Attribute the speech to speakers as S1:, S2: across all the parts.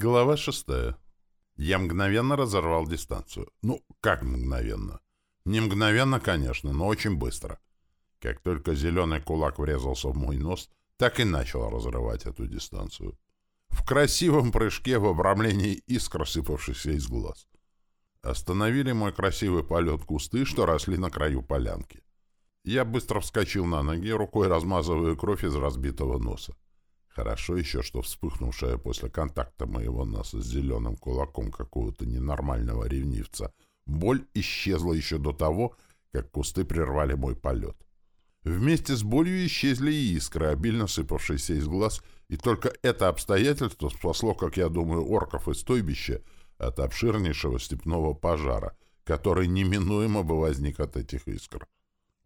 S1: Глава шестая. Я мгновенно разорвал дистанцию. Ну, как мгновенно? Не мгновенно, конечно, но очень быстро. Как только зеленый кулак врезался в мой нос, так и начал разрывать эту дистанцию. В красивом прыжке в обрамлении искр, сыпавшихся из глаз. Остановили мой красивый полет кусты, что росли на краю полянки. Я быстро вскочил на ноги, рукой размазывая кровь из разбитого носа. Хорошо еще, что вспыхнувшая после контакта моего носа с зеленым кулаком какого-то ненормального ревнивца боль исчезла еще до того, как кусты прервали мой полет. Вместе с болью исчезли и искры, обильно сыпавшиеся из глаз, и только это обстоятельство спасло, как я думаю, орков и стойбища от обширнейшего степного пожара, который неминуемо бы возник от этих искр.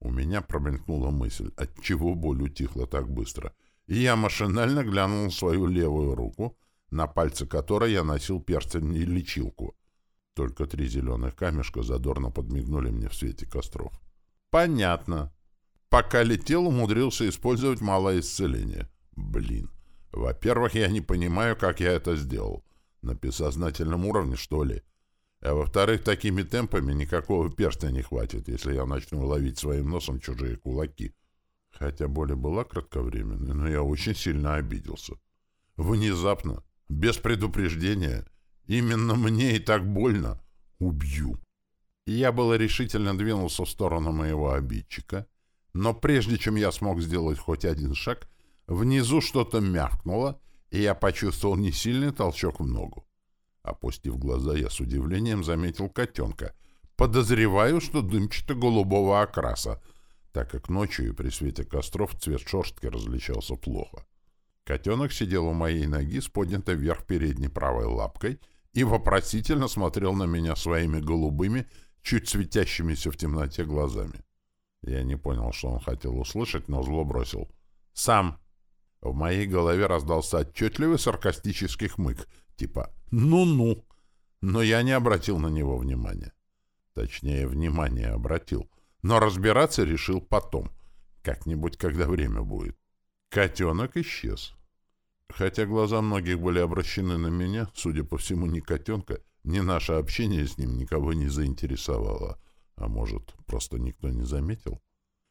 S1: У меня промелькнула мысль, отчего боль утихла так быстро — я машинально глянул на свою левую руку, на пальце которой я носил перстень и лечилку. Только три зеленых камешка задорно подмигнули мне в свете костров. Понятно. Пока летел, умудрился использовать малое исцеление. Блин. Во-первых, я не понимаю, как я это сделал. На бессознательном уровне, что ли? А во-вторых, такими темпами никакого перстня не хватит, если я начну ловить своим носом чужие кулаки. Хотя боль была кратковременной, но я очень сильно обиделся. Внезапно, без предупреждения, именно мне и так больно, убью. Я было решительно двинулся в сторону моего обидчика, но прежде чем я смог сделать хоть один шаг, внизу что-то мягкнуло, и я почувствовал несильный толчок в ногу. Опустив глаза, я с удивлением заметил котенка. Подозреваю, что дымчато-голубого окраса — так как ночью и при свете костров цвет шерстки различался плохо. Котенок сидел у моей ноги с поднятой вверх передней правой лапкой и вопросительно смотрел на меня своими голубыми, чуть светящимися в темноте глазами. Я не понял, что он хотел услышать, но зло бросил. «Сам!» В моей голове раздался отчетливый саркастический хмык, типа «ну-ну», но я не обратил на него внимания. Точнее, внимание обратил — но разбираться решил потом. Как-нибудь, когда время будет. Котенок исчез. Хотя глаза многих были обращены на меня, судя по всему, ни котенка, ни наше общение с ним никого не заинтересовало. А может, просто никто не заметил?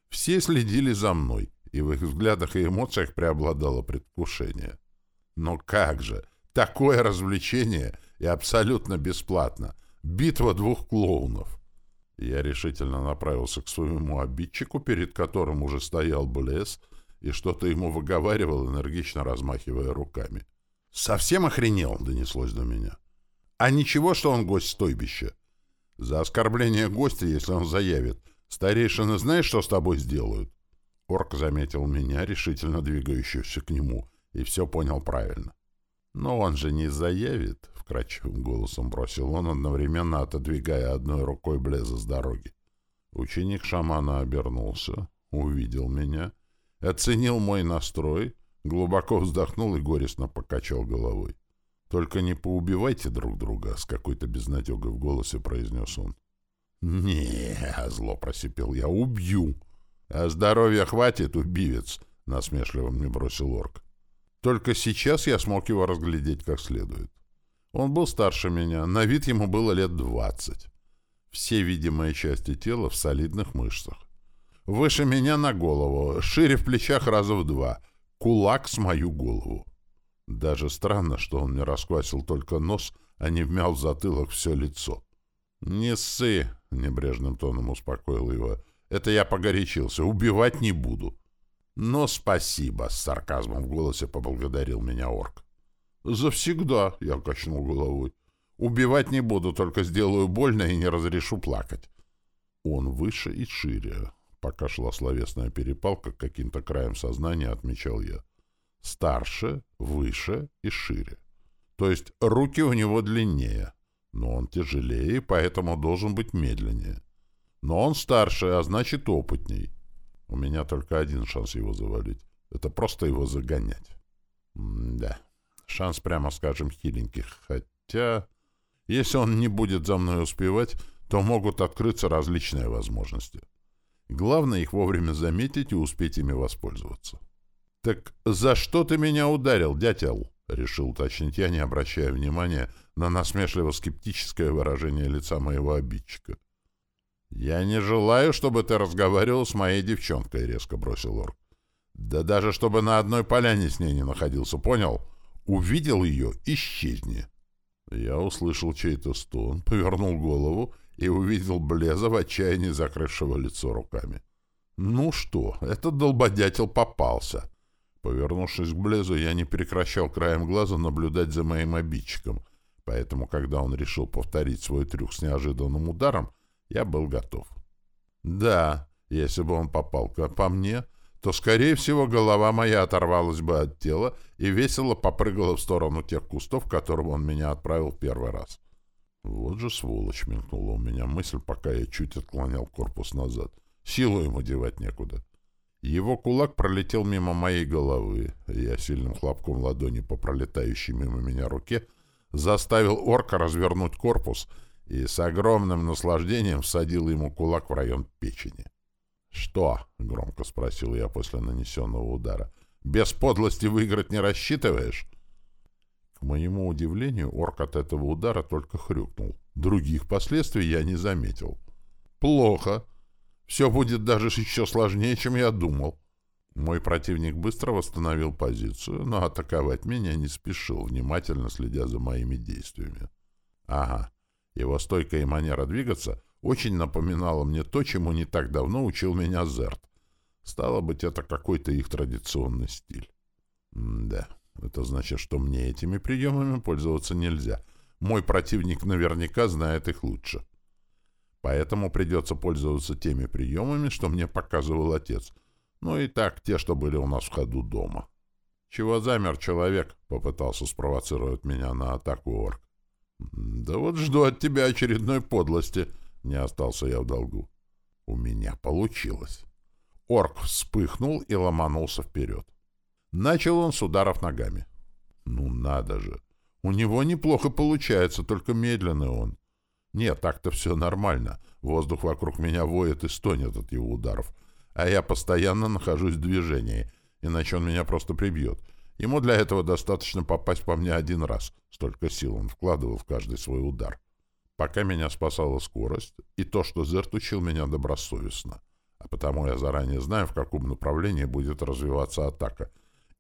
S1: Все следили за мной, и в их взглядах и эмоциях преобладало предвкушение. Но как же! Такое развлечение и абсолютно бесплатно! Битва двух клоунов! Я решительно направился к своему обидчику, перед которым уже стоял Блесс, и что-то ему выговаривал, энергично размахивая руками. «Совсем охренел?» — донеслось до меня. «А ничего, что он гость стойбища? За оскорбление гостя, если он заявит. Старейшины знаешь, что с тобой сделают?» Орк заметил меня, решительно двигающегося к нему, и все понял правильно. «Но он же не заявит», — вкрадчивым голосом бросил он, одновременно отодвигая одной рукой Блеза с дороги. Ученик шамана обернулся, увидел меня, оценил мой настрой, глубоко вздохнул и горестно покачал головой. «Только не поубивайте друг друга», — с какой-то безнадегой в голосе произнес он. не зло просипел я, — «убью». «А здоровья хватит, убивец», — насмешливо мне бросил орк. Только сейчас я смог его разглядеть как следует. Он был старше меня, на вид ему было лет двадцать. Все видимые части тела в солидных мышцах. Выше меня на голову, шире в плечах раза в два, кулак с мою голову. Даже странно, что он мне расквасил только нос, а не вмял в затылок все лицо. «Не ссы!» — небрежным тоном успокоил его. «Это я погорячился. Убивать не буду. «Но спасибо», — с сарказмом в голосе поблагодарил меня орк. «Завсегда», — я качнул головой. «Убивать не буду, только сделаю больно и не разрешу плакать». Он выше и шире. Пока шла словесная перепалка, каким-то краем сознания отмечал я. Старше, выше и шире. То есть руки у него длиннее, но он тяжелее, поэтому должен быть медленнее. Но он старше, а значит опытней. У меня только один шанс его завалить. Это просто его загонять. М да, шанс, прямо скажем, хиленький. Хотя, если он не будет за мной успевать, то могут открыться различные возможности. Главное их вовремя заметить и успеть ими воспользоваться. «Так за что ты меня ударил, дятел?» — Решил уточнить я, не обращая внимания на насмешливо-скептическое выражение лица моего обидчика. «Я не желаю, чтобы ты разговаривал с моей девчонкой», — резко бросил Орк. «Да даже чтобы на одной поляне с ней не находился, понял? Увидел ее — исчезни». Я услышал чей-то стон, повернул голову и увидел Блеза в отчаянии закрывшего лицо руками. «Ну что, этот долбодятел попался». Повернувшись к Блезу, я не прекращал краем глаза наблюдать за моим обидчиком, поэтому, когда он решил повторить свой трюк с неожиданным ударом, я был готов. Да, если бы он попал по мне, то, скорее всего, голова моя оторвалась бы от тела и весело попрыгала в сторону тех кустов, к которым он меня отправил первый раз. Вот же сволочь, мелькнула у меня мысль, пока я чуть отклонял корпус назад. Силу ему девать некуда. Его кулак пролетел мимо моей головы, и я сильным хлопком ладони по пролетающей мимо меня руке заставил орка развернуть корпус и с огромным наслаждением всадил ему кулак в район печени. «Что?» — громко спросил я после нанесенного удара. «Без подлости выиграть не рассчитываешь?» К моему удивлению, орк от этого удара только хрюкнул. Других последствий я не заметил. «Плохо. Все будет даже еще сложнее, чем я думал». Мой противник быстро восстановил позицию, но атаковать меня не спешил, внимательно следя за моими действиями. «Ага, его стойка и манера двигаться очень напоминала мне то, чему не так давно учил меня Зерт. Стало быть, это какой-то их традиционный стиль. М да, это значит, что мне этими приемами пользоваться нельзя. Мой противник наверняка знает их лучше. Поэтому придется пользоваться теми приемами, что мне показывал отец. Ну и так, те, что были у нас в ходу дома. «Чего замер человек?» — попытался спровоцировать меня на атаку орк. «Да вот жду от тебя очередной подлости», — не остался я в долгу. У меня получилось. Орк вспыхнул и ломанулся вперед. Начал он с ударов ногами. Ну надо же! У него неплохо получается, только медленный он. Нет, так-то все нормально. Воздух вокруг меня воет и стонет от его ударов. А я постоянно нахожусь в движении, иначе он меня просто прибьет. Ему для этого достаточно попасть по мне один раз. Столько сил он вкладывал в каждый свой удар. Пока меня спасала скорость и то, что Зерт учил меня добросовестно. А потому я заранее знаю, в каком направлении будет развиваться атака.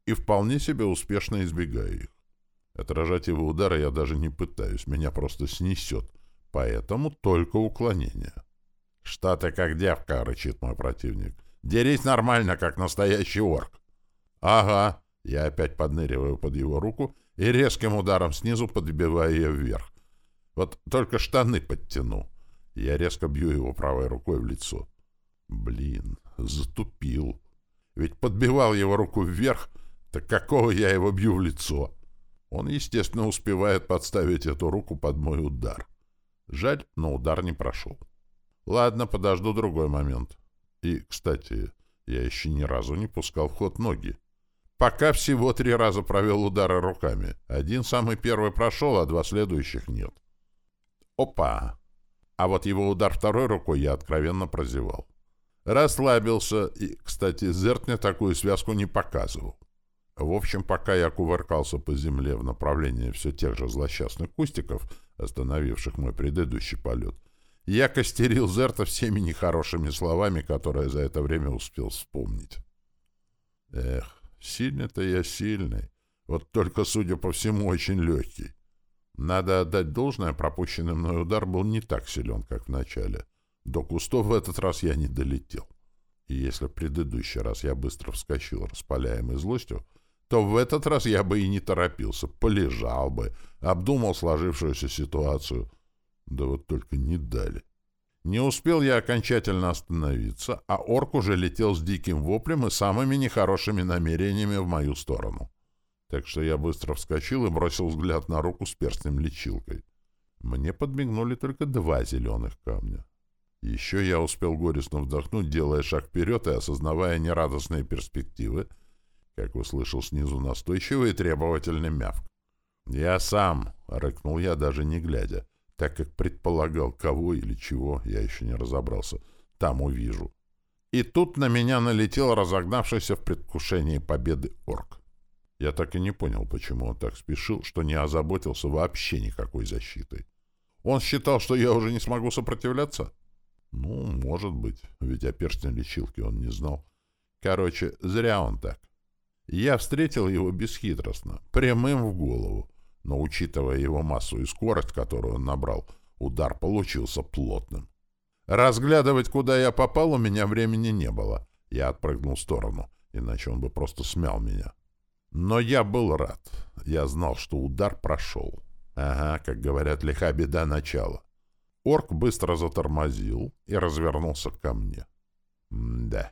S1: И вполне себе успешно избегаю их. Отражать его удары я даже не пытаюсь, меня просто снесет. Поэтому только уклонение. «Что ты как девка?» — рычит мой противник. «Дерись нормально, как настоящий орк». «Ага», я опять подныриваю под его руку и резким ударом снизу подбиваю ее вверх. Вот только штаны подтяну. Я резко бью его правой рукой в лицо. Блин, затупил. Ведь подбивал его руку вверх, так какого я его бью в лицо? Он, естественно, успевает подставить эту руку под мой удар. Жаль, но удар не прошел. Ладно, подожду другой момент. И, кстати, я еще ни разу не пускал в ход ноги. Пока всего три раза провел удары руками. Один самый первый прошел, а два следующих нет. Опа! А вот его удар второй рукой я откровенно прозевал. Расслабился, и, кстати, Зерт такую связку не показывал. В общем, пока я кувыркался по земле в направлении все тех же злосчастных кустиков, остановивших мой предыдущий полет, я костерил Зерта всеми нехорошими словами, которые за это время успел вспомнить. Эх, Сильный-то я сильный. Вот только, судя по всему, очень легкий. Надо отдать должное, пропущенный мной удар был не так силен, как в начале. До кустов в этот раз я не долетел. И если в предыдущий раз я быстро вскочил, распаляемый злостью, то в этот раз я бы и не торопился, полежал бы, обдумал сложившуюся ситуацию. Да вот только не дали. Не успел я окончательно остановиться, а орк уже летел с диким воплем и самыми нехорошими намерениями в мою сторону. Так что я быстро вскочил и бросил взгляд на руку с перстнем-лечилкой. Мне подмигнули только два зеленых камня. Еще я успел горестно вздохнуть, делая шаг вперед и осознавая нерадостные перспективы, как услышал снизу настойчивый и требовательный мявк. «Я сам!» — рыкнул я, даже не глядя так как предполагал, кого или чего, я еще не разобрался. Там увижу. И тут на меня налетел разогнавшийся в предвкушении победы орк. Я так и не понял, почему он так спешил, что не озаботился вообще никакой защитой. Он считал, что я уже не смогу сопротивляться? Ну, может быть, ведь о перстне лечилки он не знал. Короче, зря он так. Я встретил его бесхитростно, прямым в голову, но, учитывая его массу и скорость, которую он набрал, удар получился плотным. Разглядывать, куда я попал, у меня времени не было. Я отпрыгнул в сторону, иначе он бы просто смял меня. Но я был рад. Я знал, что удар прошел. Ага, как говорят, лиха беда начала. Орк быстро затормозил и развернулся ко мне. М да,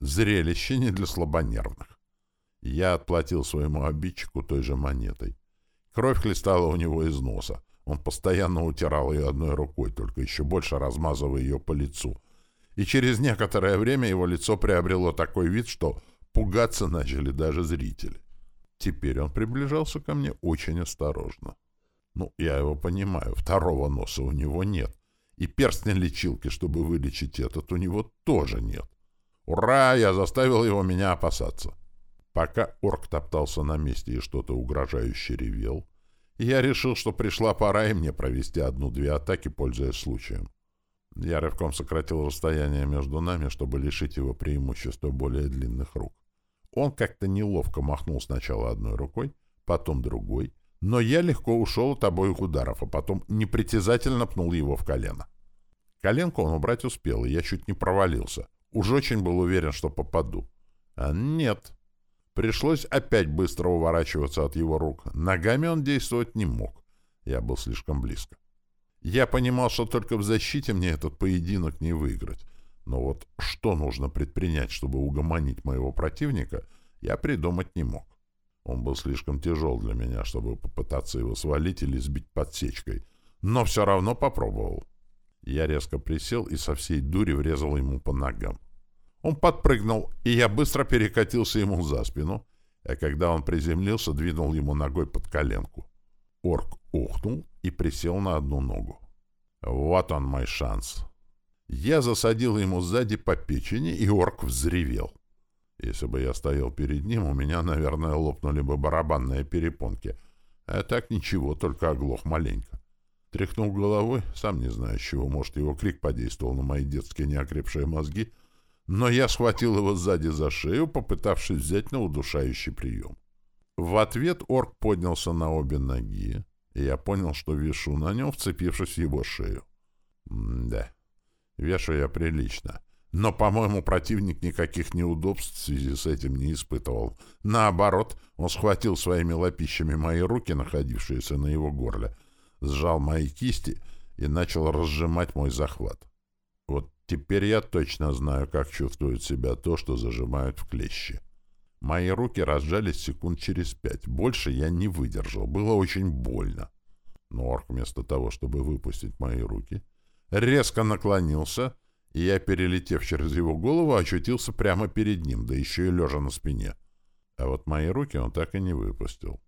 S1: зрелище не для слабонервных. Я отплатил своему обидчику той же монетой. Кровь хлестала у него из носа. Он постоянно утирал ее одной рукой, только еще больше размазывая ее по лицу. И через некоторое время его лицо приобрело такой вид, что пугаться начали даже зрители. Теперь он приближался ко мне очень осторожно. Ну, я его понимаю, второго носа у него нет. И перстня лечилки, чтобы вылечить этот, у него тоже нет. Ура! Я заставил его меня опасаться. Пока орк топтался на месте и что-то угрожающе ревел, я решил, что пришла пора и мне провести одну-две атаки, пользуясь случаем. Я рывком сократил расстояние между нами, чтобы лишить его преимущества более длинных рук. Он как-то неловко махнул сначала одной рукой, потом другой, но я легко ушел от обоих ударов, а потом непритязательно пнул его в колено. Коленку он убрать успел, и я чуть не провалился. Уж очень был уверен, что попаду. А нет. Пришлось опять быстро уворачиваться от его рук. Ногами он действовать не мог. Я был слишком близко. Я понимал, что только в защите мне этот поединок не выиграть. Но вот что нужно предпринять, чтобы угомонить моего противника, я придумать не мог. Он был слишком тяжел для меня, чтобы попытаться его свалить или сбить подсечкой, но все равно попробовал. Я резко присел и со всей дури врезал ему по ногам. Он подпрыгнул, и я быстро перекатился ему за спину, а когда он приземлился, двинул ему ногой под коленку. Орк ухнул и присел на одну ногу. Вот он мой шанс. Я засадил ему сзади по печени, и орк взревел. Если бы я стоял перед ним, у меня, наверное, лопнули бы барабанные перепонки. А так ничего, только оглох маленько. Тряхнул головой, сам не знаю, с чего, может, его крик подействовал на мои детские неокрепшие мозги, но я схватил его сзади за шею, попытавшись взять на удушающий прием. В ответ орк поднялся на обе ноги, и я понял, что вешу на нем, вцепившись в его шею. М да. Вешу я прилично. Но, по-моему, противник никаких неудобств в связи с этим не испытывал. Наоборот, он схватил своими лапищами мои руки, находившиеся на его горле, сжал мои кисти и начал разжимать мой захват. Вот теперь я точно знаю, как чувствует себя то, что зажимают в клещи. Мои руки разжались секунд через пять. Больше я не выдержал. Было очень больно. Но орк вместо того, чтобы выпустить мои руки, резко наклонился, и я, перелетев через его голову, очутился прямо перед ним, да еще и лежа на спине. А вот мои руки он так и не выпустил.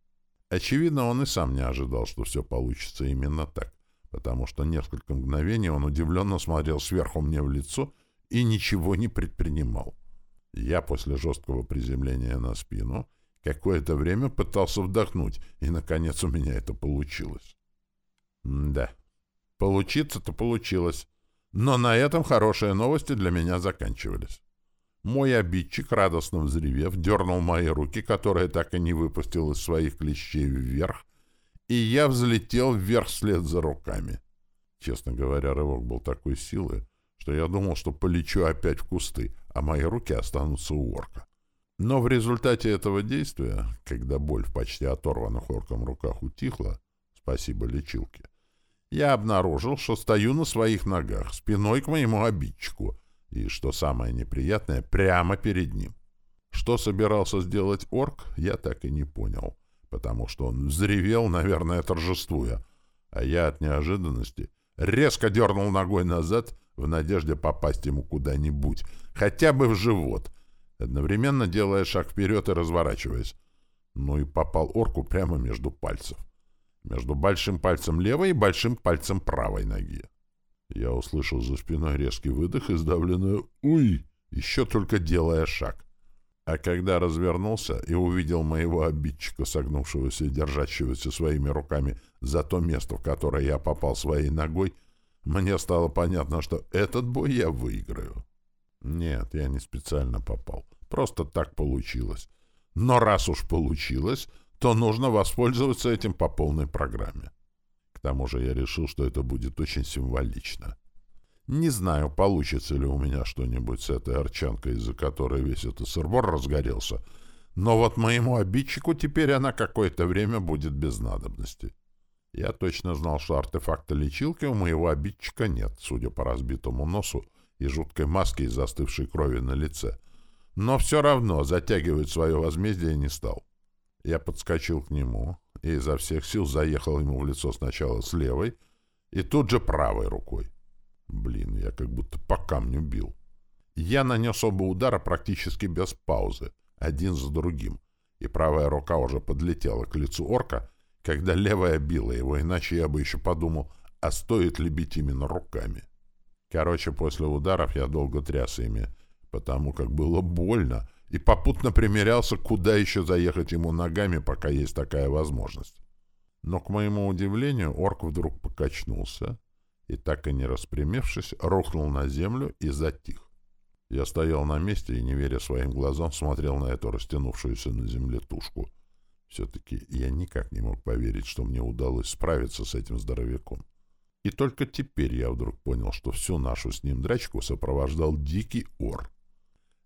S1: Очевидно, он и сам не ожидал, что все получится именно так, потому что несколько мгновений он удивленно смотрел сверху мне в лицо и ничего не предпринимал. Я после жесткого приземления на спину какое-то время пытался вдохнуть, и, наконец, у меня это получилось. М да, получиться-то получилось. Но на этом хорошие новости для меня заканчивались. Мой обидчик, радостно взревев, дернул мои руки, которые так и не выпустил из своих клещей вверх, и я взлетел вверх вслед за руками. Честно говоря, рывок был такой силы, что я думал, что полечу опять в кусты, а мои руки останутся у орка. Но в результате этого действия, когда боль в почти оторванных орком руках утихла, спасибо лечилке, я обнаружил, что стою на своих ногах, спиной к моему обидчику, и, что самое неприятное, прямо перед ним. Что собирался сделать орк, я так и не понял, потому что он взревел, наверное, торжествуя, а я от неожиданности резко дернул ногой назад в надежде попасть ему куда-нибудь, хотя бы в живот, одновременно делая шаг вперед и разворачиваясь. Ну и попал орку прямо между пальцев между большим пальцем левой и большим пальцем правой ноги. Я услышал за спиной резкий выдох и сдавленную «Уй!», еще только делая шаг. А когда развернулся и увидел моего обидчика, согнувшегося и держащегося своими руками за то место, в которое я попал своей ногой, мне стало понятно, что этот бой я выиграю. Нет, я не специально попал. Просто так получилось. Но раз уж получилось, то нужно воспользоваться этим по полной программе. К тому же я решил, что это будет очень символично. Не знаю, получится ли у меня что-нибудь с этой арчанкой, из-за которой весь этот сырбор разгорелся, но вот моему обидчику теперь она какое-то время будет без надобности. Я точно знал, что артефакта лечилки у моего обидчика нет, судя по разбитому носу и жуткой маске из застывшей крови на лице. Но все равно затягивать свое возмездие не стал. Я подскочил к нему и изо всех сил заехал ему в лицо сначала с левой и тут же правой рукой. Блин, я как будто по камню бил. Я нанес оба удара практически без паузы, один за другим, и правая рука уже подлетела к лицу орка, когда левая била его, иначе я бы еще подумал, а стоит ли бить именно руками. Короче, после ударов я долго тряс ими, потому как было больно, и попутно примерялся, куда еще заехать ему ногами, пока есть такая возможность. Но, к моему удивлению, орк вдруг покачнулся, и, так и не распрямившись, рухнул на землю и затих. Я стоял на месте и, не веря своим глазам, смотрел на эту растянувшуюся на земле тушку. Все-таки я никак не мог поверить, что мне удалось справиться с этим здоровяком. И только теперь я вдруг понял, что всю нашу с ним драчку сопровождал дикий ор.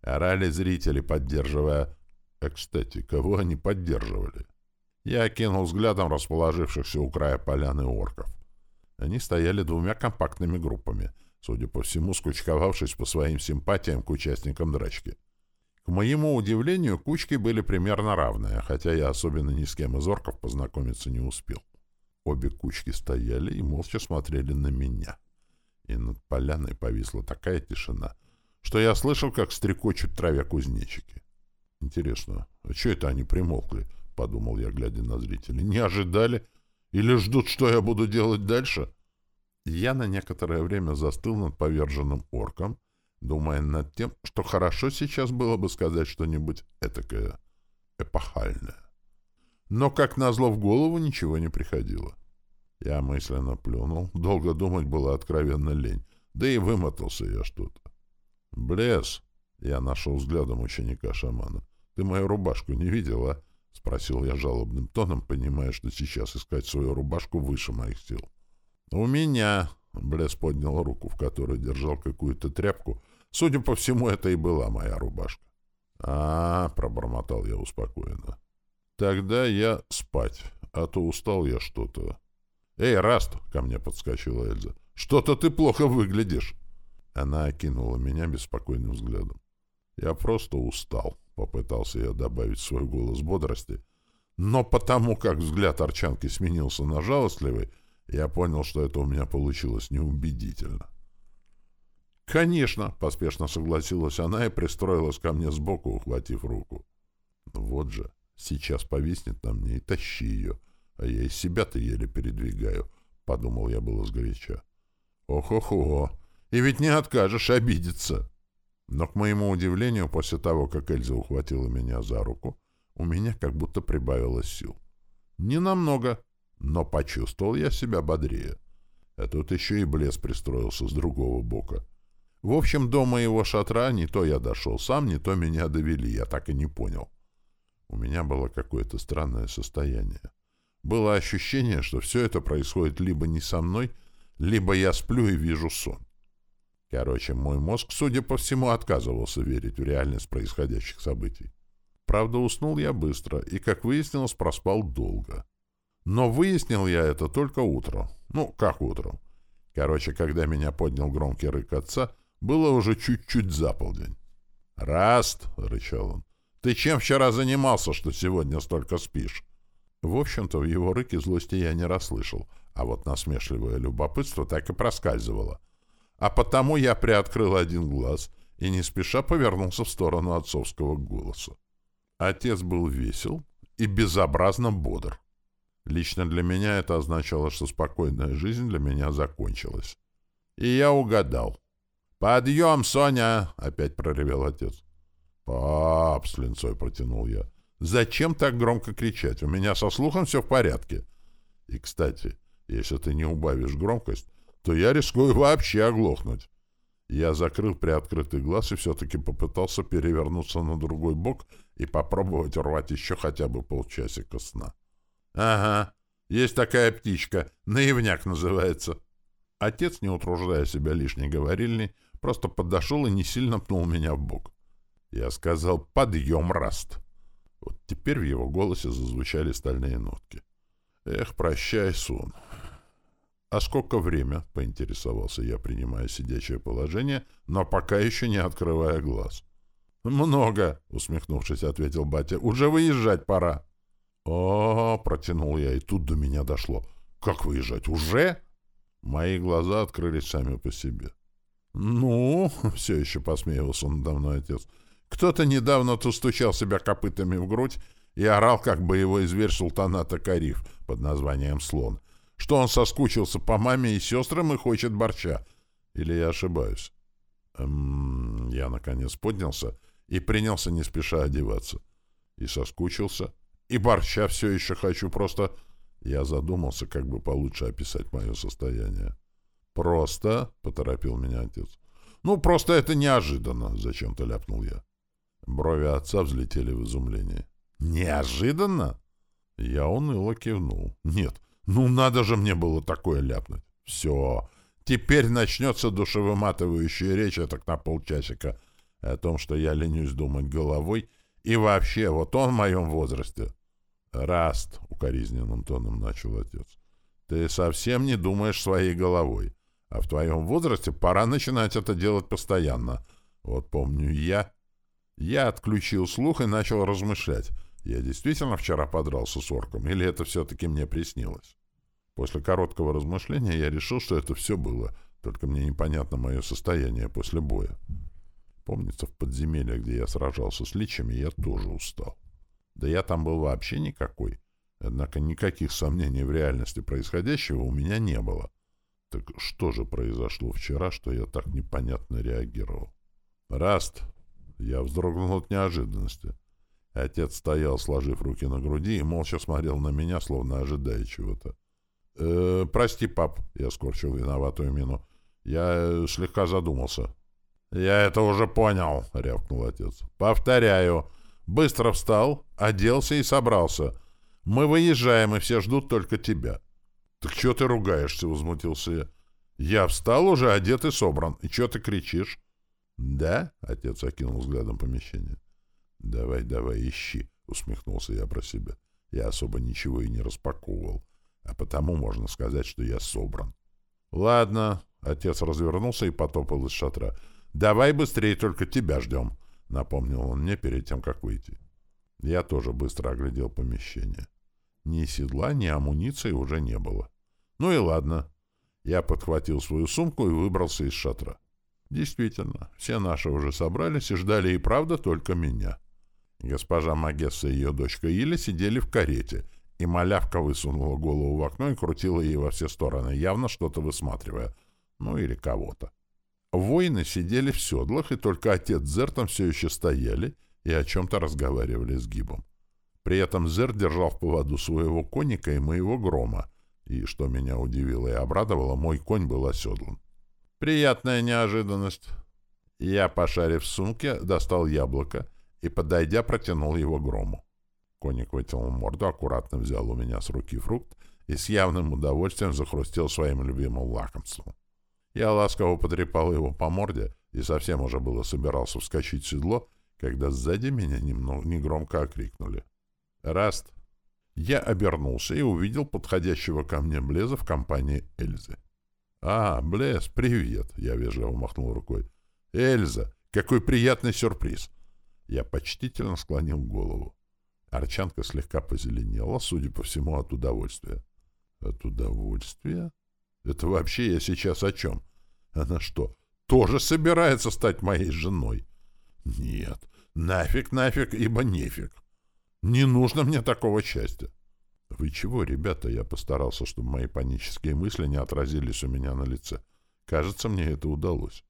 S1: Орали зрители, поддерживая... А, кстати, кого они поддерживали? Я окинул взглядом расположившихся у края поляны орков. Они стояли двумя компактными группами, судя по всему, скучковавшись по своим симпатиям к участникам драчки. К моему удивлению, кучки были примерно равные, хотя я особенно ни с кем из орков познакомиться не успел. Обе кучки стояли и молча смотрели на меня. И над поляной повисла такая тишина, что я слышал, как стрекочут травя кузнечики. Интересно, а что это они примолкли? — подумал я, глядя на зрителей. — Не ожидали? Или ждут, что я буду делать дальше? Я на некоторое время застыл над поверженным орком, думая над тем, что хорошо сейчас было бы сказать что-нибудь этакое, эпохальное. Но, как назло, в голову ничего не приходило. Я мысленно плюнул, долго думать было откровенно лень, да и вымотался я что-то. «Блес!» — я нашел взглядом ученика-шамана. «Ты мою рубашку не видела?» — спросил я жалобным тоном, понимая, что сейчас искать свою рубашку выше моих сил. «У меня...» — Блес поднял руку, в которой держал какую-то тряпку. Судя по всему, это и была моя рубашка. а, -а, -а пробормотал я успокоенно. «Тогда я спать, а то устал я что-то». «Эй, Раст!» — ко мне подскочила Эльза. «Что-то ты плохо выглядишь!» Она окинула меня беспокойным взглядом. «Я просто устал», — попытался я добавить свой голос бодрости. Но потому как взгляд Арчанки сменился на жалостливый, я понял, что это у меня получилось неубедительно. «Конечно!» — поспешно согласилась она и пристроилась ко мне сбоку, ухватив руку. «Вот же, сейчас повиснет на мне и тащи ее, а я из себя-то еле передвигаю», — подумал я было сгоряча. «Ох-охо! И ведь не откажешь обидеться!» Но, к моему удивлению, после того, как Эльза ухватила меня за руку, у меня как будто прибавилось сил. Не намного, но почувствовал я себя бодрее. А тут еще и блес пристроился с другого бока. В общем, до моего шатра не то я дошел сам, не то меня довели, я так и не понял. У меня было какое-то странное состояние. Было ощущение, что все это происходит либо не со мной, либо я сплю и вижу сон. Короче, мой мозг, судя по всему, отказывался верить в реальность происходящих событий. Правда, уснул я быстро и, как выяснилось, проспал долго. Но выяснил я это только утром. Ну, как утром? Короче, когда меня поднял громкий рык отца, было уже чуть-чуть за полдень. «Раст!» — рычал он. «Ты чем вчера занимался, что сегодня столько спишь?» В общем-то, в его рыке злости я не расслышал, а вот насмешливое любопытство так и проскальзывало — а потому я приоткрыл один глаз и не спеша повернулся в сторону отцовского голоса. Отец был весел и безобразно бодр. Лично для меня это означало, что спокойная жизнь для меня закончилась. И я угадал. «Подъем, Соня!» — опять проревел отец. «Пап!» — с линцой протянул я. «Зачем так громко кричать? У меня со слухом все в порядке. И, кстати, если ты не убавишь громкость, то я рискую вообще оглохнуть». Я закрыл приоткрытый глаз и все-таки попытался перевернуться на другой бок и попробовать рвать еще хотя бы полчасика сна. «Ага, есть такая птичка, наивняк называется». Отец, не утруждая себя лишней говорильней, просто подошел и не сильно пнул меня в бок. Я сказал «Подъем, Раст!» Вот теперь в его голосе зазвучали стальные нотки. «Эх, прощай, сон!» «А сколько время?» — поинтересовался я, принимая сидячее положение, но пока еще не открывая глаз. «Много!» — усмехнувшись, ответил батя. «Уже выезжать пора!» «О, — протянул я, и тут до меня дошло. Как выезжать? Уже?» Мои глаза открылись сами по себе. «Ну, — все еще посмеивался надо мной отец, — кто-то недавно тут стучал себя копытами в грудь и орал, как боевой зверь султаната Кариф под названием «Слон», что он соскучился по маме и сестрам и хочет борща. Или я ошибаюсь? Эм, я, наконец, поднялся и принялся не спеша одеваться. И соскучился. И борща все еще хочу, просто... Я задумался, как бы получше описать мое состояние. «Просто?» — поторопил меня отец. «Ну, просто это неожиданно!» — зачем-то ляпнул я. Брови отца взлетели в изумлении. «Неожиданно?» Я уныло кивнул. «Нет, ну надо же мне было такое ляпнуть. Все. Теперь начнется душевыматывающая речь, а так на полчасика, о том, что я ленюсь думать головой, и вообще, вот он в моем возрасте. «Раст», — укоризненным тоном начал отец, — «ты совсем не думаешь своей головой, а в твоем возрасте пора начинать это делать постоянно. Вот помню я...» Я отключил слух и начал размышлять — я действительно вчера подрался с орком, или это все-таки мне приснилось? После короткого размышления я решил, что это все было, только мне непонятно мое состояние после боя. Помнится, в подземелье, где я сражался с личами, я тоже устал. Да я там был вообще никакой. Однако никаких сомнений в реальности происходящего у меня не было. Так что же произошло вчера, что я так непонятно реагировал? «Раст!» Я вздрогнул от неожиданности. Отец стоял, сложив руки на груди, и молча смотрел на меня, словно ожидая чего-то. «Э, «Прости, пап», — я скорчил виноватую мину. «Я э, слегка задумался». «Я это уже понял», — рявкнул отец. «Повторяю. Быстро встал, оделся и собрался. Мы выезжаем, и все ждут только тебя». «Так что ты ругаешься?» — возмутился я. «Я встал уже, одет и собран. И что ты кричишь?» «Да?» — отец окинул взглядом помещение. «Давай, давай, ищи», — усмехнулся я про себя. Я особо ничего и не распаковывал, а потому можно сказать, что я собран. «Ладно», — отец развернулся и потопал из шатра. «Давай быстрее, только тебя ждем», — напомнил он мне перед тем, как выйти. Я тоже быстро оглядел помещение. Ни седла, ни амуниции уже не было. Ну и ладно. Я подхватил свою сумку и выбрался из шатра. Действительно, все наши уже собрались и ждали и правда только меня. Госпожа Магесса и ее дочка Иля сидели в карете, и малявка высунула голову в окно и крутила ей во все стороны, явно что-то высматривая. Ну или кого-то. Воины сидели в седлах, и только отец с Зертом все еще стояли и о чем-то разговаривали с Гибом. При этом Зерт держал в поводу своего конника и моего грома, и, что меня удивило и обрадовало, мой конь был оседлан. Приятная неожиданность. Я, пошарив в сумке, достал яблоко и, подойдя, протянул его грому. Коник вытянул морду, аккуратно взял у меня с руки фрукт и с явным удовольствием захрустел своим любимым лакомством. Я ласково потрепал его по морде и совсем уже было собирался вскочить в седло, когда сзади меня немного негромко окрикнули. «Раст!» Я обернулся и увидел подходящего ко мне Блеза в компании Эльзы. «А, Блез, привет!» — я вежливо махнул рукой. «Эльза, какой приятный сюрприз! Я почтительно склонил голову. Арчанка слегка позеленела, судя по всему, от удовольствия. От удовольствия? Это вообще я сейчас о чем? Она что, тоже собирается стать моей женой? Нет, нафиг, нафиг, ибо нефиг. Не нужно мне такого счастья. Вы чего, ребята? Я постарался, чтобы мои панические мысли не отразились у меня на лице. Кажется, мне это удалось.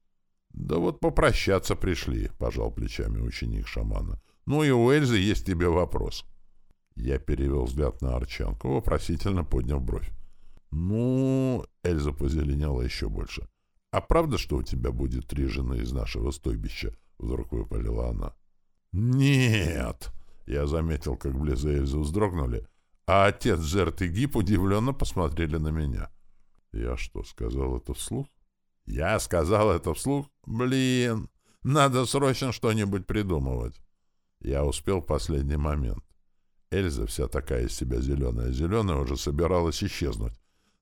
S1: «Да вот попрощаться пришли», — пожал плечами ученик шамана. «Ну и у Эльзы есть тебе вопрос». Я перевел взгляд на Арчанку, вопросительно подняв бровь. «Ну...» — Эльза позеленела еще больше. «А правда, что у тебя будет три жены из нашего стойбища?» — вдруг выпалила она. «Нет!» — я заметил, как Близа и Эльза вздрогнули, а отец Жерт и Гип удивленно посмотрели на меня. «Я что, сказал это вслух?» «Я сказал это вслух? Блин! Надо срочно что-нибудь придумывать!» Я успел в последний момент. Эльза, вся такая из себя зеленая-зеленая, уже собиралась исчезнуть.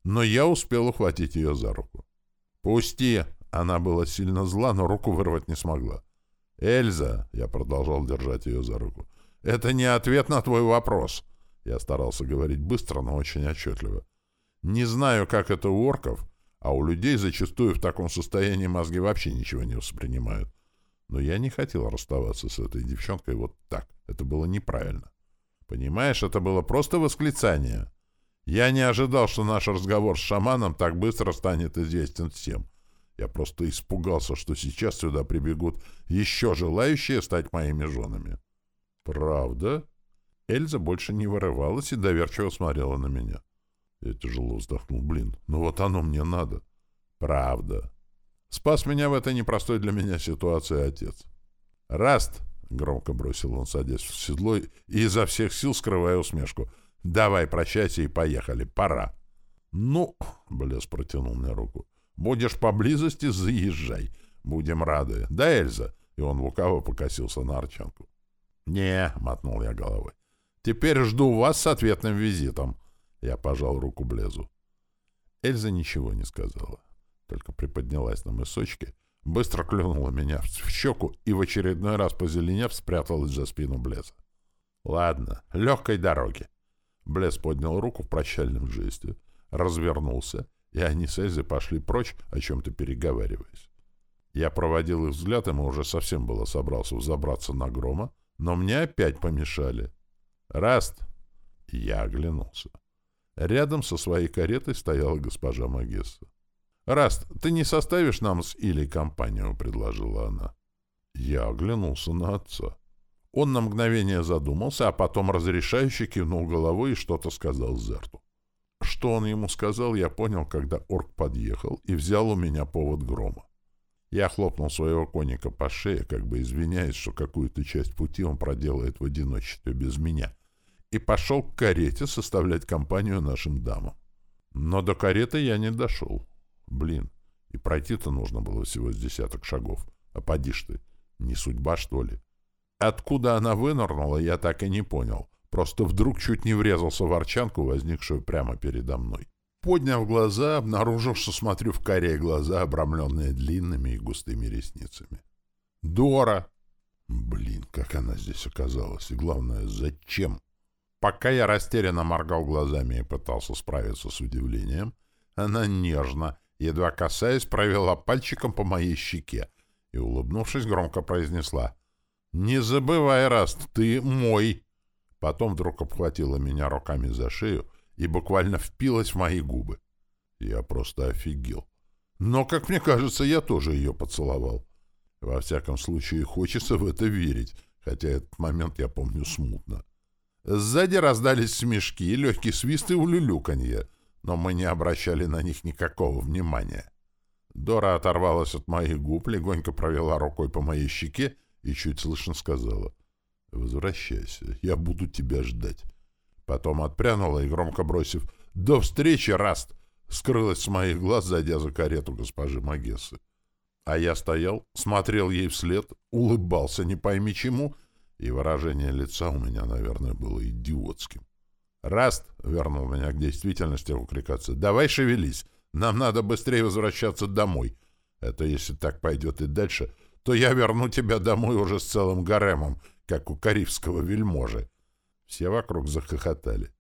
S1: Но я успел ухватить ее за руку. «Пусти!» Она была сильно зла, но руку вырвать не смогла. «Эльза!» — я продолжал держать ее за руку. «Это не ответ на твой вопрос!» Я старался говорить быстро, но очень отчетливо. «Не знаю, как это у орков, а у людей зачастую в таком состоянии мозги вообще ничего не воспринимают. Но я не хотел расставаться с этой девчонкой вот так. Это было неправильно. Понимаешь, это было просто восклицание. Я не ожидал, что наш разговор с шаманом так быстро станет известен всем. Я просто испугался, что сейчас сюда прибегут еще желающие стать моими женами. Правда? Эльза больше не вырывалась и доверчиво смотрела на меня. Я тяжело вздохнул. Блин, ну вот оно мне надо. Правда. Спас меня в этой непростой для меня ситуации отец. Раст, Громко бросил он, садясь в седло и изо всех сил скрывая усмешку. «Давай, прощайся и поехали. Пора». «Ну...» — Блес протянул мне руку. «Будешь поблизости, заезжай. Будем рады. Да, Эльза?» И он лукаво покосился на Арчанку. «Не», — мотнул я головой. «Теперь жду вас с ответным визитом». Я пожал руку Блезу. Эльза ничего не сказала, только приподнялась на мысочке быстро клюнула меня в щеку и в очередной раз позеленев спряталась за спину Блеза. «Ладно, легкой дороги». Блез поднял руку в прощальном жесте, развернулся, и они с Эльзой пошли прочь, о чем-то переговариваясь. Я проводил их взглядом и уже совсем было собрался взобраться на грома, но мне опять помешали. «Раст!» Я оглянулся. Рядом со своей каретой стояла госпожа Магесса. «Раст, ты не составишь нам с Илей компанию?» — предложила она. Я оглянулся на отца. Он на мгновение задумался, а потом разрешающе кивнул головой и что-то сказал Зерту. Что он ему сказал, я понял, когда орк подъехал и взял у меня повод грома. Я хлопнул своего коника по шее, как бы извиняясь, что какую-то часть пути он проделает в одиночестве без меня, и пошел к карете составлять компанию нашим дамам. Но до кареты я не дошел. Блин, и пройти-то нужно было всего с десяток шагов. А поди ж ты, не судьба, что ли? Откуда она вынырнула, я так и не понял. Просто вдруг чуть не врезался в арчанку, возникшую прямо передо мной. Подняв глаза, обнаружил, что смотрю в карие глаза, обрамленные длинными и густыми ресницами. «Дора!» Блин, как она здесь оказалась, и главное, зачем? Пока я растерянно моргал глазами и пытался справиться с удивлением, она нежно, едва касаясь, провела пальчиком по моей щеке и, улыбнувшись, громко произнесла «Не забывай, Раст, ты мой!» Потом вдруг обхватила меня руками за шею и буквально впилась в мои губы. Я просто офигел. Но, как мне кажется, я тоже ее поцеловал. Во всяком случае, хочется в это верить, хотя этот момент я помню смутно. Сзади раздались смешки, легкий свист и улюлюканье — но мы не обращали на них никакого внимания. Дора оторвалась от моих губ, легонько провела рукой по моей щеке и чуть слышно сказала «Возвращайся, я буду тебя ждать». Потом отпрянула и, громко бросив «До встречи, Раст!» скрылась с моих глаз, зайдя за карету госпожи Магессы. А я стоял, смотрел ей вслед, улыбался не пойми чему, и выражение лица у меня, наверное, было идиотским. «Раст!» — вернул меня к действительности укрикаться. «Давай шевелись! Нам надо быстрее возвращаться домой. Это если так пойдет и дальше, то я верну тебя домой уже с целым гаремом, как у карибского вельможи». Все вокруг захохотали.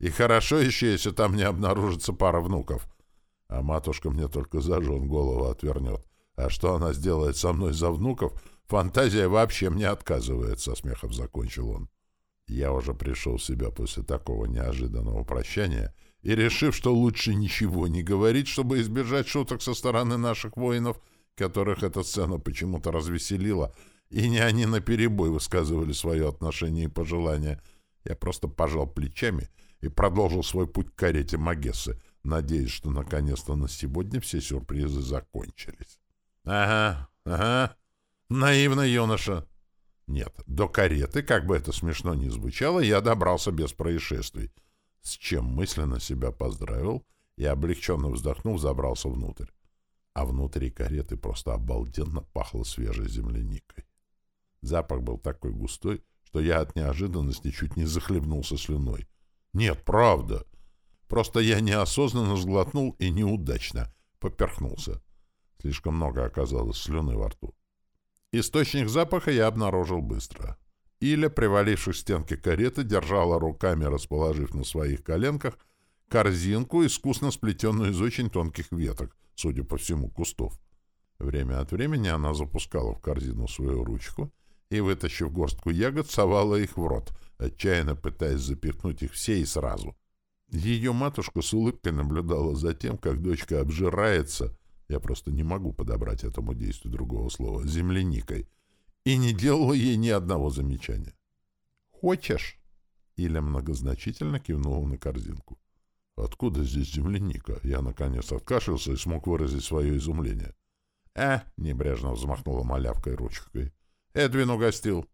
S1: «И хорошо еще, если там не обнаружится пара внуков. А матушка мне только за жен голову отвернет. А что она сделает со мной за внуков, фантазия вообще мне отказывает», — со смехом закончил он. Я уже пришел в себя после такого неожиданного прощания и, решив, что лучше ничего не говорить, чтобы избежать шуток со стороны наших воинов, которых эта сцена почему-то развеселила, и не они наперебой высказывали свое отношение и пожелания. Я просто пожал плечами и продолжил свой путь к карете Магессы, надеясь, что наконец-то на сегодня все сюрпризы закончились. Ага, ага, наивный юноша. Нет, до кареты, как бы это смешно ни звучало, я добрался без происшествий, с чем мысленно себя поздравил и, облегченно вздохнув, забрался внутрь. А внутри кареты просто обалденно пахло свежей земляникой. Запах был такой густой, что я от неожиданности чуть не захлебнулся слюной. Нет, правда. Просто я неосознанно сглотнул и неудачно поперхнулся. Слишком много оказалось слюны во рту. Источник запаха я обнаружил быстро. Иля, привалившись к стенке кареты, держала руками, расположив на своих коленках, корзинку, искусно сплетенную из очень тонких веток, судя по всему, кустов. Время от времени она запускала в корзину свою ручку и, вытащив горстку ягод, совала их в рот, отчаянно пытаясь запихнуть их все и сразу. Ее матушка с улыбкой наблюдала за тем, как дочка обжирается, я просто не могу подобрать этому действию другого слова, земляникой, и не делала ей ни одного замечания. «Хочешь?» Иля многозначительно кивнула на корзинку. «Откуда здесь земляника?» Я, наконец, откашлялся и смог выразить свое изумление. «А!» — небрежно взмахнула малявкой ручкой. «Эдвин угостил».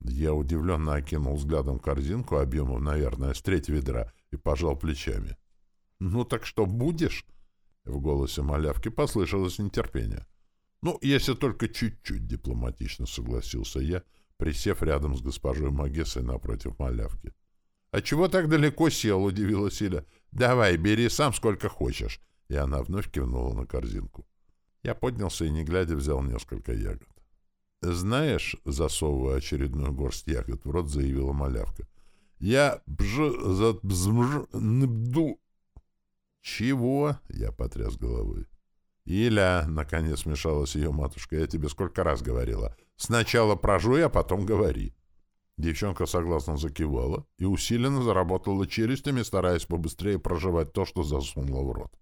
S1: Я удивленно окинул взглядом корзинку объемом, наверное, с треть ведра и пожал плечами. «Ну так что, будешь?» В голосе малявки послышалось нетерпение. «Ну, если только чуть-чуть», — дипломатично согласился я, присев рядом с госпожой Магессой напротив малявки. «А чего так далеко сел?» — удивилась Иля. «Давай, бери сам сколько хочешь». И она вновь кивнула на корзинку. Я поднялся и, не глядя, взял несколько ягод. «Знаешь», — засовывая очередную горсть ягод в рот, заявила малявка, «я бж... за... бзмж... нбду...» «Чего?» — я потряс головой. «Иля», — наконец смешалась ее матушка, — «я тебе сколько раз говорила. Сначала прожуй, а потом говори». Девчонка согласно закивала и усиленно заработала челюстями, стараясь побыстрее проживать то, что засунула в рот.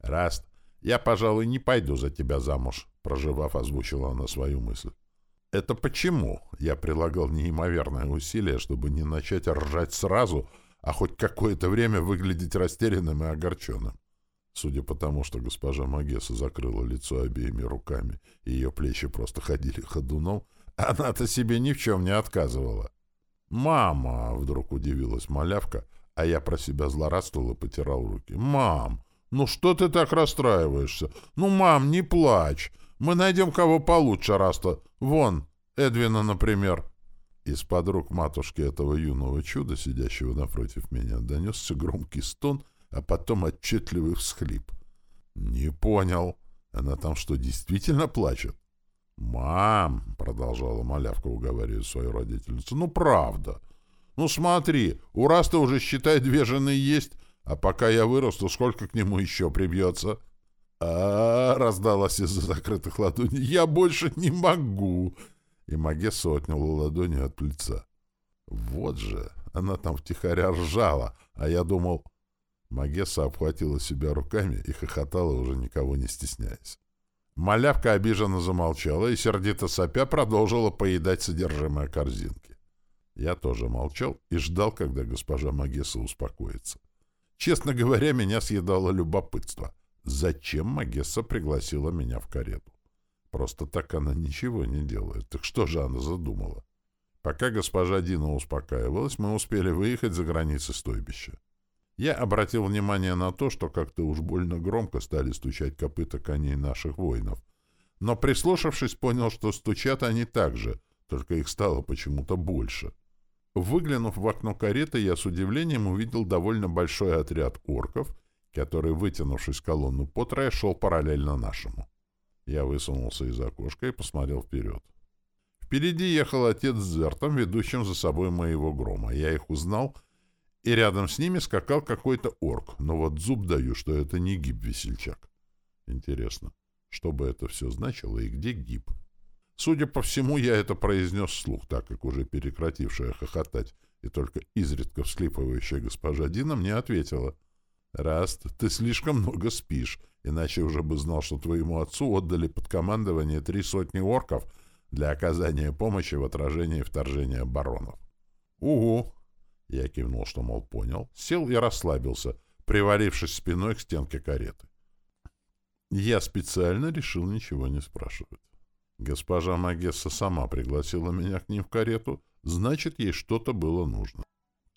S1: «Раст, я, пожалуй, не пойду за тебя замуж», — проживав, озвучила она свою мысль. «Это почему?» — я прилагал неимоверное усилие, чтобы не начать ржать сразу — а хоть какое-то время выглядеть растерянным и огорченным. Судя по тому, что госпожа Магеса закрыла лицо обеими руками, и ее плечи просто ходили ходуном, она-то себе ни в чем не отказывала. «Мама!» — вдруг удивилась малявка, а я про себя злорадствовал и потирал руки. «Мам! Ну что ты так расстраиваешься? Ну, мам, не плачь! Мы найдем кого получше, Раста. Вон, Эдвина, например!» Из-под рук матушки этого юного чуда, сидящего напротив меня, донесся громкий стон, а потом отчетливый всхлип. «Не понял. Она там что, действительно плачет?» «Мам!» — продолжала малявка, уговаривая свою родительницу. «Ну, правда. Ну, смотри, у Раста уже, считай, две жены есть, а пока я вырасту, сколько к нему еще прибьется?» раздалась из-за закрытых ладоней. «Я больше не могу!» И Магесса отняла ладони от лица. Вот же, она там втихаря ржала, а я думал... Магесса обхватила себя руками и хохотала, уже никого не стесняясь. Малявка обиженно замолчала и, сердито сопя, продолжила поедать содержимое корзинки. Я тоже молчал и ждал, когда госпожа Магесса успокоится. Честно говоря, меня съедало любопытство. Зачем Магесса пригласила меня в карету? Просто так она ничего не делает. Так что же она задумала? Пока госпожа Дина успокаивалась, мы успели выехать за границы стойбища. Я обратил внимание на то, что как-то уж больно громко стали стучать копыта коней наших воинов. Но, прислушавшись, понял, что стучат они так же, только их стало почему-то больше. Выглянув в окно кареты, я с удивлением увидел довольно большой отряд орков, который, вытянувшись колонну по трое, шел параллельно нашему. Я высунулся из окошка и посмотрел вперед. Впереди ехал отец с Зертом, ведущим за собой моего грома. Я их узнал, и рядом с ними скакал какой-то орк. Но вот зуб даю, что это не гиб-весельчак. Интересно, что бы это все значило и где гиб? Судя по всему, я это произнес вслух, так как уже перекратившая хохотать и только изредка всклипывающая госпожа Дина мне ответила. Раст, ты слишком много спишь, иначе уже бы знал, что твоему отцу отдали под командование три сотни орков для оказания помощи в отражении вторжения баронов. Угу. Я кивнул, что, мол, понял, сел и расслабился, привалившись спиной к стенке кареты. Я специально решил ничего не спрашивать. Госпожа Магесса сама пригласила меня к ним в карету, значит, ей что-то было нужно.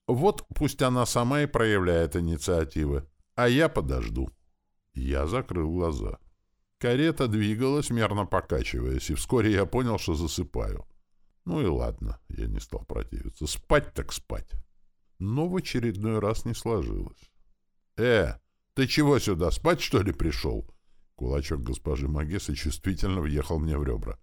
S1: Вот пусть она сама и проявляет инициативы, а я подожду. Я закрыл глаза. Карета двигалась, мерно покачиваясь, и вскоре я понял, что засыпаю. Ну и ладно, я не стал противиться. Спать так спать. Но в очередной раз не сложилось. «Э, ты чего сюда, спать, что ли, пришел?» Кулачок госпожи Магесы чувствительно въехал мне в ребра.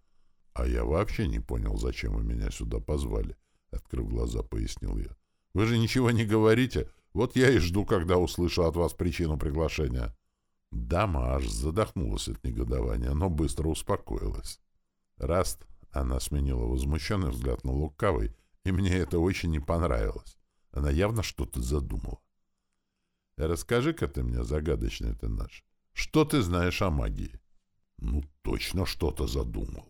S1: «А я вообще не понял, зачем вы меня сюда позвали», — открыв глаза, пояснил я. Вы же ничего не говорите. Вот я и жду, когда услышу от вас причину приглашения. Дама аж задохнулась от негодования, но быстро успокоилась. Раст, она сменила возмущенный взгляд на лукавый, и мне это очень не понравилось. Она явно что-то задумала. Расскажи-ка ты мне, загадочный ты наш, что ты знаешь о магии? Ну, точно что-то задумала.